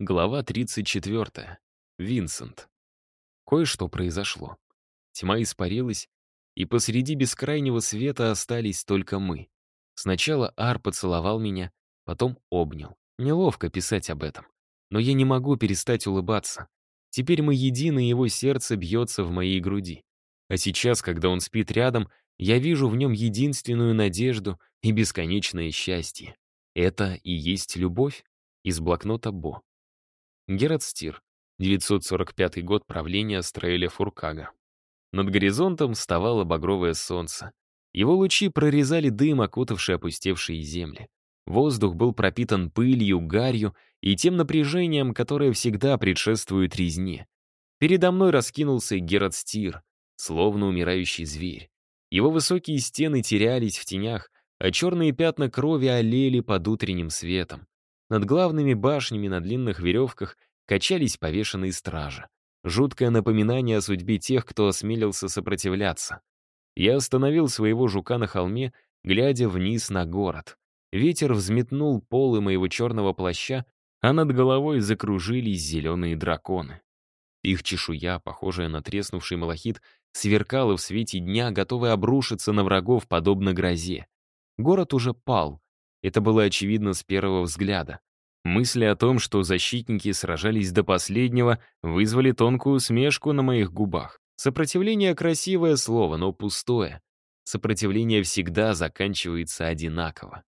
Глава 34. Винсент. Кое-что произошло. Тьма испарилась, и посреди бескрайнего света остались только мы. Сначала Ар поцеловал меня, потом обнял. Неловко писать об этом. Но я не могу перестать улыбаться. Теперь мы едины, его сердце бьется в моей груди. А сейчас, когда он спит рядом, я вижу в нем единственную надежду и бесконечное счастье. Это и есть любовь из блокнота Бо. Герат 945 год правления Астраэля Фуркага. Над горизонтом вставало багровое солнце. Его лучи прорезали дым, окутавший опустевшие земли. Воздух был пропитан пылью, гарью и тем напряжением, которое всегда предшествует резне. Передо мной раскинулся Герат словно умирающий зверь. Его высокие стены терялись в тенях, а черные пятна крови олели под утренним светом. Над главными башнями на длинных веревках — качались повешенные стражи. Жуткое напоминание о судьбе тех, кто осмелился сопротивляться. Я остановил своего жука на холме, глядя вниз на город. Ветер взметнул полы моего черного плаща, а над головой закружились зеленые драконы. Их чешуя, похожая на треснувший малахит, сверкала в свете дня, готовая обрушиться на врагов, подобно грозе. Город уже пал. Это было очевидно с первого взгляда. Мысли о том, что защитники сражались до последнего, вызвали тонкую смешку на моих губах. Сопротивление — красивое слово, но пустое. Сопротивление всегда заканчивается одинаково.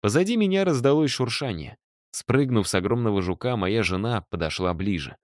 Позади меня раздалось шуршание. Спрыгнув с огромного жука, моя жена подошла ближе.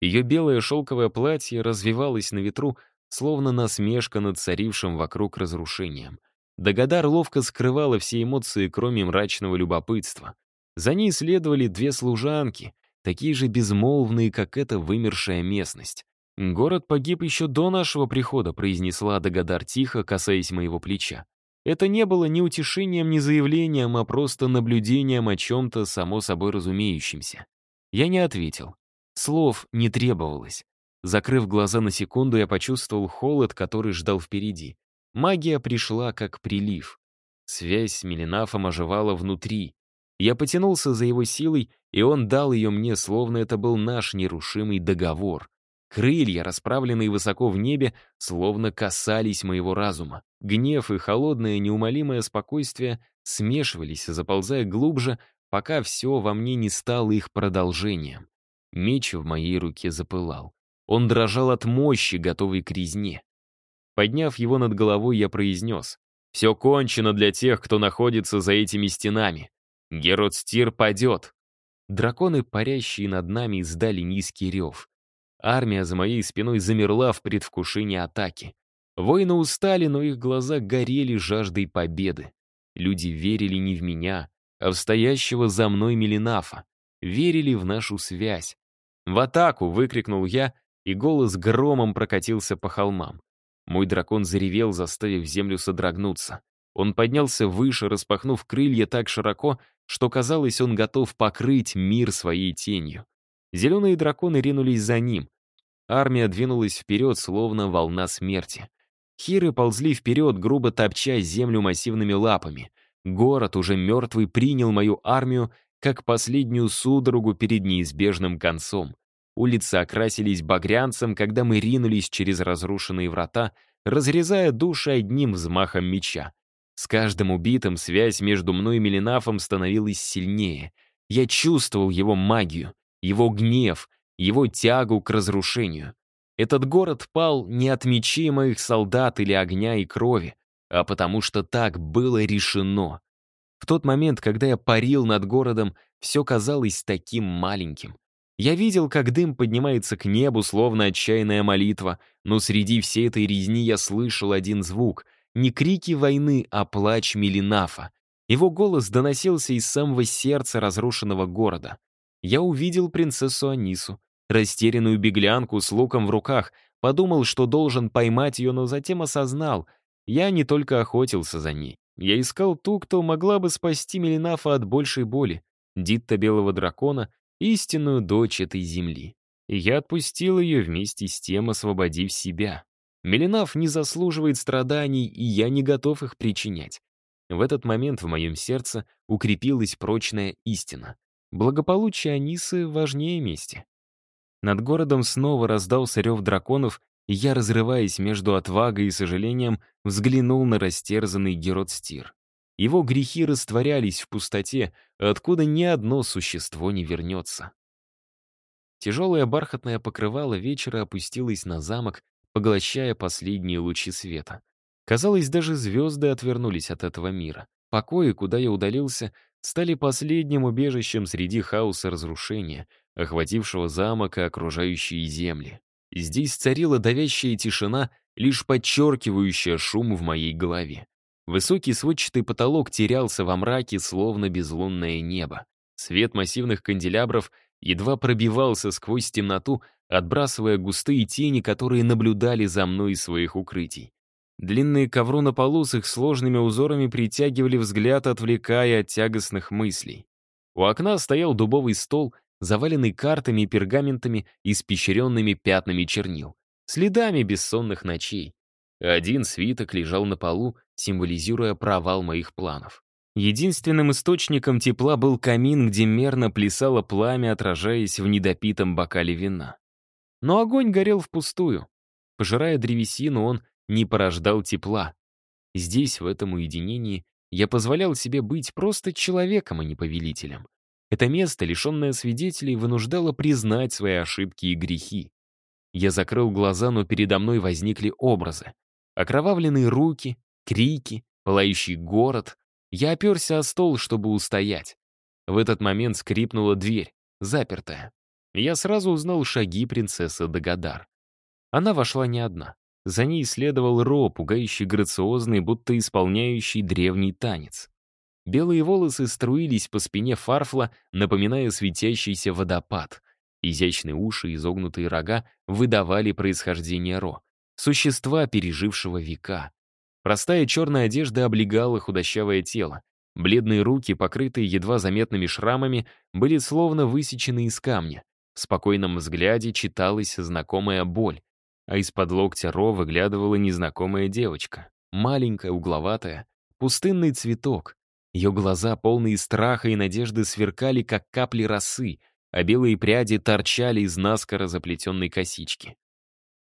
Ее белое шелковое платье развивалось на ветру, словно насмешка над царившим вокруг разрушением. Дагадар ловко скрывала все эмоции, кроме мрачного любопытства. За ней следовали две служанки, такие же безмолвные, как эта вымершая местность. «Город погиб еще до нашего прихода», — произнесла Дагадар тихо, касаясь моего плеча. Это не было ни утешением, ни заявлением, а просто наблюдением о чем-то само собой разумеющемся. Я не ответил. Слов не требовалось. Закрыв глаза на секунду, я почувствовал холод, который ждал впереди. Магия пришла как прилив. Связь с Мелинафом оживала внутри. Я потянулся за его силой, и он дал ее мне, словно это был наш нерушимый договор. Крылья, расправленные высоко в небе, словно касались моего разума. Гнев и холодное неумолимое спокойствие смешивались, заползая глубже, пока все во мне не стало их продолжением. Меч в моей руке запылал. Он дрожал от мощи, готовой к резне. Подняв его над головой, я произнес. «Все кончено для тех, кто находится за этими стенами. Геродстир падет. Драконы, парящие над нами, издали низкий рев. Армия за моей спиной замерла в предвкушении атаки. Воины устали, но их глаза горели жаждой победы. Люди верили не в меня, а в стоящего за мной Мелинафа. Верили в нашу связь. «В атаку!» — выкрикнул я, и голос громом прокатился по холмам. Мой дракон заревел, заставив землю содрогнуться. Он поднялся выше, распахнув крылья так широко, что казалось, он готов покрыть мир своей тенью. Зеленые драконы ринулись за ним. Армия двинулась вперед, словно волна смерти. Хиры ползли вперед, грубо топча землю массивными лапами. Город, уже мертвый, принял мою армию как последнюю судорогу перед неизбежным концом. Улицы окрасились багрянцем, когда мы ринулись через разрушенные врата, разрезая души одним взмахом меча. С каждым убитым связь между мной и Мелинафом становилась сильнее. Я чувствовал его магию, его гнев, его тягу к разрушению. Этот город пал не от мечей моих солдат или огня и крови, а потому что так было решено. В тот момент, когда я парил над городом, все казалось таким маленьким. Я видел, как дым поднимается к небу, словно отчаянная молитва, но среди всей этой резни я слышал один звук — не крики войны, а плач Милинафа. Его голос доносился из самого сердца разрушенного города. Я увидел принцессу Анису, растерянную беглянку с луком в руках, подумал, что должен поймать ее, но затем осознал, я не только охотился за ней. Я искал ту, кто могла бы спасти Мелинафа от большей боли, Дитта Белого Дракона, истинную дочь этой земли. Я отпустил ее вместе с тем, освободив себя. Милинав не заслуживает страданий, и я не готов их причинять. В этот момент в моем сердце укрепилась прочная истина. Благополучие Анисы важнее мести. Над городом снова раздался рев драконов, и я, разрываясь между отвагой и сожалением, взглянул на растерзанный геродстир. Его грехи растворялись в пустоте, откуда ни одно существо не вернется. Тяжелое бархатное покрывало вечера опустилось на замок, поглощая последние лучи света. Казалось, даже звезды отвернулись от этого мира. Покои, куда я удалился, стали последним убежищем среди хаоса разрушения, охватившего замок и окружающие земли. Здесь царила давящая тишина, лишь подчеркивающая шум в моей голове. Высокий сводчатый потолок терялся во мраке, словно безлунное небо. Свет массивных канделябров — едва пробивался сквозь темноту, отбрасывая густые тени, которые наблюдали за мной из своих укрытий. Длинные ковроны полу с их сложными узорами притягивали взгляд, отвлекая от тягостных мыслей. У окна стоял дубовый стол, заваленный картами и пергаментами, испещренными пятнами чернил, следами бессонных ночей. Один свиток лежал на полу, символизируя провал моих планов. Единственным источником тепла был камин, где мерно плясало пламя, отражаясь в недопитом бокале вина. Но огонь горел впустую. Пожирая древесину, он не порождал тепла. Здесь, в этом уединении, я позволял себе быть просто человеком, а не повелителем. Это место, лишенное свидетелей, вынуждало признать свои ошибки и грехи. Я закрыл глаза, но передо мной возникли образы. Окровавленные руки, крики, пылающий город, я оперся о стол, чтобы устоять. В этот момент скрипнула дверь, запертая. Я сразу узнал шаги принцессы Дагадар. Она вошла не одна. За ней следовал Ро, пугающий грациозный, будто исполняющий древний танец. Белые волосы струились по спине фарфла, напоминая светящийся водопад. Изящные уши и изогнутые рога выдавали происхождение Ро, существа, пережившего века. Простая черная одежда облегала худощавое тело. Бледные руки, покрытые едва заметными шрамами, были словно высечены из камня. В спокойном взгляде читалась знакомая боль, а из-под локтя Ро выглядывала незнакомая девочка. Маленькая, угловатая, пустынный цветок. Ее глаза, полные страха и надежды, сверкали, как капли росы, а белые пряди торчали из наскоро заплетенной косички.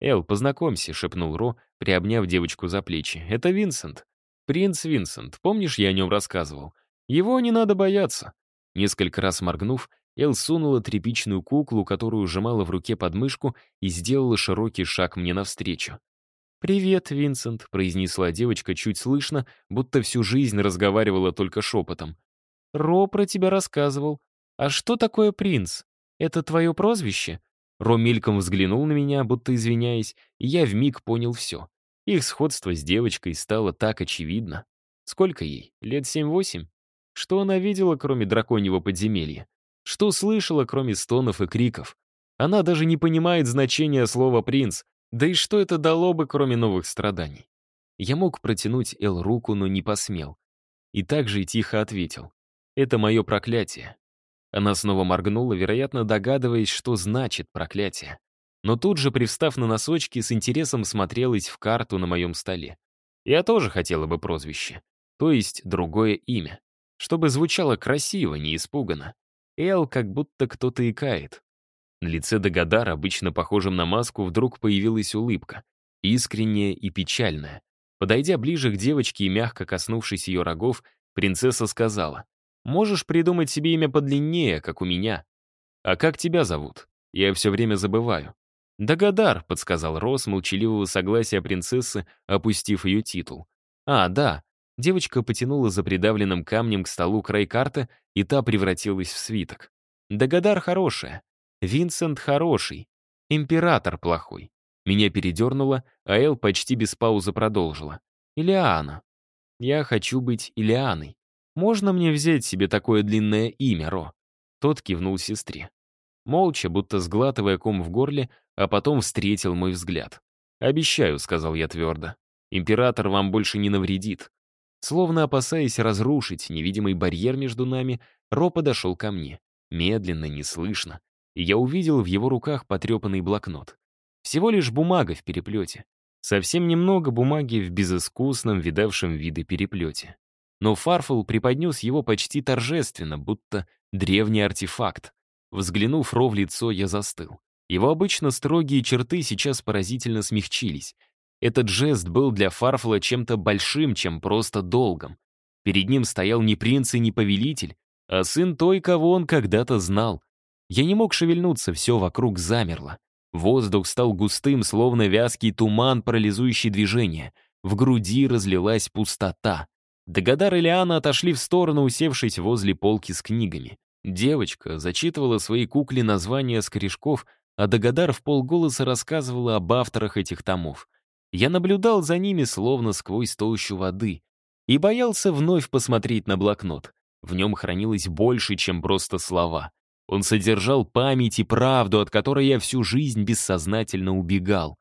«Эл, познакомься», — шепнул Ро, приобняв девочку за плечи. «Это Винсент. Принц Винсент. Помнишь, я о нем рассказывал? Его не надо бояться». Несколько раз моргнув, Эл сунула тряпичную куклу, которую сжимала в руке подмышку, и сделала широкий шаг мне навстречу. «Привет, Винсент», — произнесла девочка чуть слышно, будто всю жизнь разговаривала только шепотом. «Ро про тебя рассказывал. А что такое принц? Это твое прозвище? Ром мельком взглянул на меня, будто извиняясь, и я вмиг понял все. Их сходство с девочкой стало так очевидно. Сколько ей? Лет семь-восемь? Что она видела, кроме драконьего подземелья? Что слышала, кроме стонов и криков? Она даже не понимает значения слова «принц», да и что это дало бы, кроме новых страданий? Я мог протянуть Эл руку, но не посмел. И также тихо ответил. «Это мое проклятие. Она снова моргнула, вероятно, догадываясь, что значит проклятие. Но тут же, привстав на носочки, с интересом смотрелась в карту на моем столе. Я тоже хотела бы прозвище, то есть другое имя, чтобы звучало красиво, не испуганно. Эл как будто кто-то икает. На лице Дагадар, обычно похожем на маску, вдруг появилась улыбка, искренняя и печальная. Подойдя ближе к девочке и мягко коснувшись ее рогов, принцесса сказала — Можешь придумать себе имя подлиннее, как у меня. А как тебя зовут? Я все время забываю. «Дагадар», — подсказал Рос молчаливого согласия принцессы, опустив ее титул. «А, да». Девочка потянула за придавленным камнем к столу край карты, и та превратилась в свиток. «Дагадар хорошая. Винсент хороший. Император плохой». Меня передернуло, а Эл почти без паузы продолжила. «Илиана. Я хочу быть Илианой. «Можно мне взять себе такое длинное имя, Ро?» Тот кивнул сестре. Молча, будто сглатывая ком в горле, а потом встретил мой взгляд. «Обещаю», — сказал я твердо. «Император вам больше не навредит». Словно опасаясь разрушить невидимый барьер между нами, Ро подошел ко мне. Медленно, неслышно. И я увидел в его руках потрепанный блокнот. Всего лишь бумага в переплете. Совсем немного бумаги в безыскусном, видавшем виды переплете но Фарфол преподнес его почти торжественно, будто древний артефакт. Взглянув ров в лицо, я застыл. Его обычно строгие черты сейчас поразительно смягчились. Этот жест был для Фарфола чем-то большим, чем просто долгом. Перед ним стоял не принц и не повелитель, а сын той, кого он когда-то знал. Я не мог шевельнуться, все вокруг замерло. Воздух стал густым, словно вязкий туман, парализующий движение. В груди разлилась пустота. Дагадар и Лиана отошли в сторону, усевшись возле полки с книгами. Девочка зачитывала своей кукле названия с а Дагадар в полголоса рассказывала об авторах этих томов. Я наблюдал за ними словно сквозь толщу воды и боялся вновь посмотреть на блокнот. В нем хранилось больше, чем просто слова. Он содержал память и правду, от которой я всю жизнь бессознательно убегал.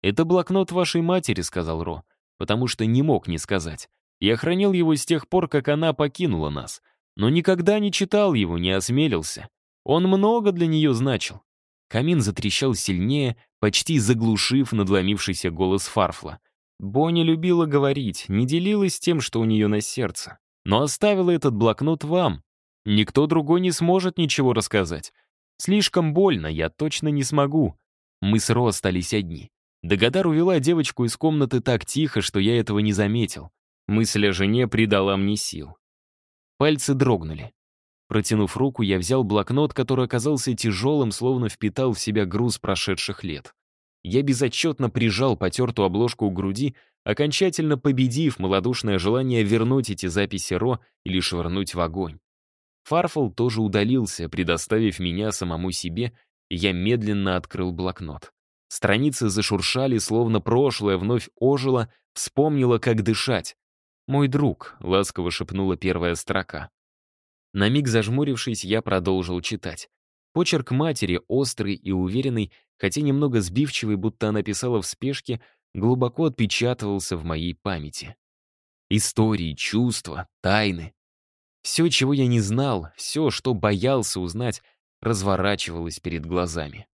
«Это блокнот вашей матери», — сказал Ро, потому что не мог не сказать. Я хранил его с тех пор, как она покинула нас, но никогда не читал его, не осмелился. Он много для нее значил. Камин затрещал сильнее, почти заглушив надломившийся голос Фарфла. Бонни любила говорить, не делилась тем, что у нее на сердце. Но оставила этот блокнот вам. Никто другой не сможет ничего рассказать. Слишком больно, я точно не смогу. Мы с Ро остались одни. Дагодар увела девочку из комнаты так тихо, что я этого не заметил. Мысль о жене придала мне сил. Пальцы дрогнули. Протянув руку, я взял блокнот, который оказался тяжелым, словно впитал в себя груз прошедших лет. Я безотчетно прижал потертую обложку к груди, окончательно победив малодушное желание вернуть эти записи Ро или швырнуть в огонь. Фарфол тоже удалился, предоставив меня самому себе, и я медленно открыл блокнот. Страницы зашуршали, словно прошлое вновь ожило, вспомнило, как дышать. «Мой друг», — ласково шепнула первая строка. На миг зажмурившись, я продолжил читать. Почерк матери, острый и уверенный, хотя немного сбивчивый, будто она писала в спешке, глубоко отпечатывался в моей памяти. Истории, чувства, тайны. Все, чего я не знал, все, что боялся узнать, разворачивалось перед глазами.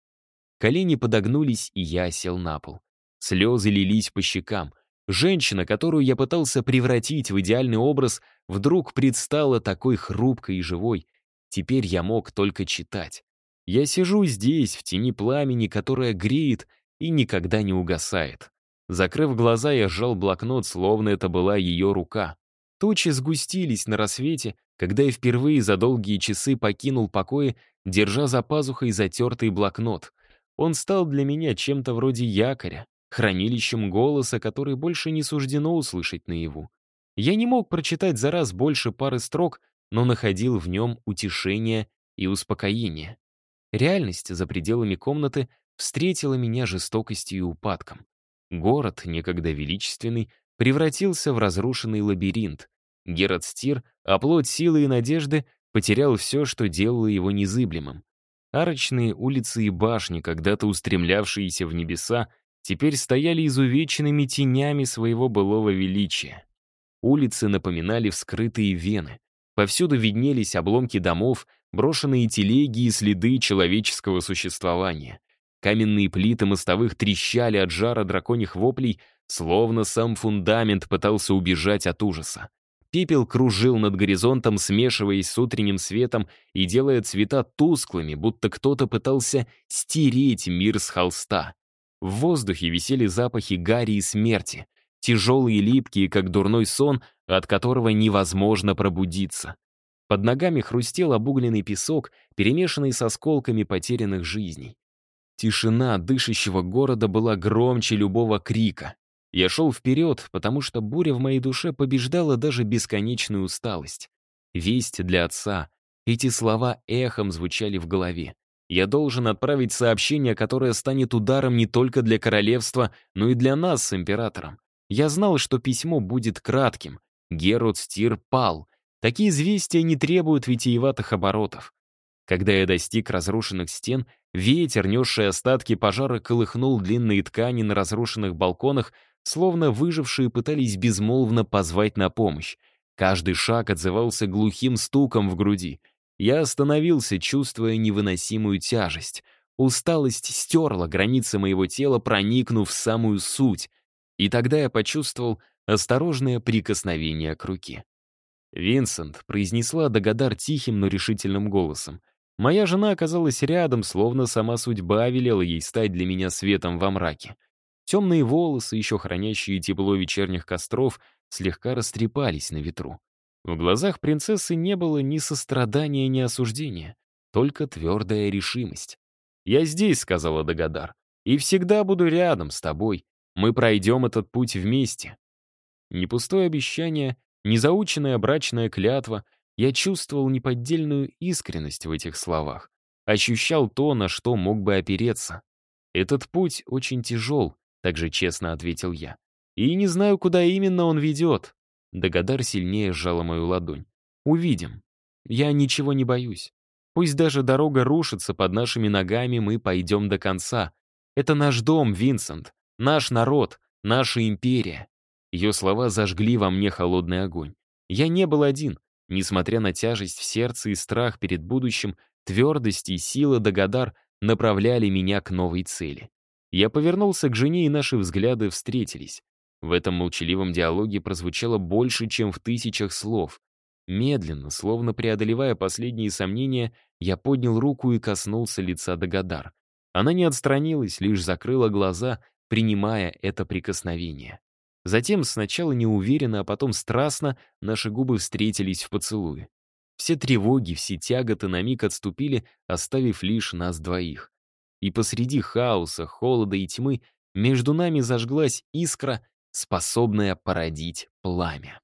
Колени подогнулись, и я сел на пол. Слезы лились по щекам — Женщина, которую я пытался превратить в идеальный образ, вдруг предстала такой хрупкой и живой. Теперь я мог только читать. Я сижу здесь, в тени пламени, которое греет и никогда не угасает. Закрыв глаза, я сжал блокнот, словно это была ее рука. Тучи сгустились на рассвете, когда я впервые за долгие часы покинул покои, держа за пазухой затертый блокнот. Он стал для меня чем-то вроде якоря, хранилищем голоса, который больше не суждено услышать наяву. Я не мог прочитать за раз больше пары строк, но находил в нем утешение и успокоение. Реальность за пределами комнаты встретила меня жестокостью и упадком. Город, некогда величественный, превратился в разрушенный лабиринт. Герат Стир, а оплоть силы и надежды, потерял все, что делало его незыблемым. Арочные улицы и башни, когда-то устремлявшиеся в небеса, теперь стояли изувеченными тенями своего былого величия. Улицы напоминали вскрытые вены. Повсюду виднелись обломки домов, брошенные телеги и следы человеческого существования. Каменные плиты мостовых трещали от жара драконьих воплей, словно сам фундамент пытался убежать от ужаса. Пепел кружил над горизонтом, смешиваясь с утренним светом и делая цвета тусклыми, будто кто-то пытался стереть мир с холста. В воздухе висели запахи гари и смерти, тяжелые и липкие, как дурной сон, от которого невозможно пробудиться. Под ногами хрустел обугленный песок, перемешанный с осколками потерянных жизней. Тишина дышащего города была громче любого крика. Я шел вперед, потому что буря в моей душе побеждала даже бесконечную усталость. Весть для отца. Эти слова эхом звучали в голове. Я должен отправить сообщение, которое станет ударом не только для королевства, но и для нас с императором. Я знал, что письмо будет кратким. Герод Стир пал. Такие известия не требуют витиеватых оборотов. Когда я достиг разрушенных стен, ветер, несший остатки пожара, колыхнул длинные ткани на разрушенных балконах, словно выжившие пытались безмолвно позвать на помощь. Каждый шаг отзывался глухим стуком в груди — я остановился, чувствуя невыносимую тяжесть. Усталость стерла границы моего тела, проникнув в самую суть. И тогда я почувствовал осторожное прикосновение к руке. «Винсент», — произнесла догадар тихим, но решительным голосом. «Моя жена оказалась рядом, словно сама судьба велела ей стать для меня светом во мраке. Темные волосы, еще хранящие тепло вечерних костров, слегка растрепались на ветру. В глазах принцессы не было ни сострадания, ни осуждения, только твердая решимость. «Я здесь», — сказала Дагадар, — «и всегда буду рядом с тобой. Мы пройдем этот путь вместе». Не пустое обещание, не заученная брачная клятва, я чувствовал неподдельную искренность в этих словах, ощущал то, на что мог бы опереться. «Этот путь очень тяжел», — также честно ответил я. «И не знаю, куда именно он ведет, Дагадар сильнее сжала мою ладонь. «Увидим. Я ничего не боюсь. Пусть даже дорога рушится под нашими ногами, мы пойдем до конца. Это наш дом, Винсент, наш народ, наша империя». Ее слова зажгли во мне холодный огонь. Я не был один. Несмотря на тяжесть в сердце и страх перед будущим, твердость и сила Дагадар направляли меня к новой цели. Я повернулся к жене, и наши взгляды встретились. В этом молчаливом диалоге прозвучало больше, чем в тысячах слов. Медленно, словно преодолевая последние сомнения, я поднял руку и коснулся лица Дагадар. Она не отстранилась, лишь закрыла глаза, принимая это прикосновение. Затем сначала неуверенно, а потом страстно наши губы встретились в поцелуе. Все тревоги, все тяготы на миг отступили, оставив лишь нас двоих. И посреди хаоса, холода и тьмы между нами зажглась искра, способная породить пламя.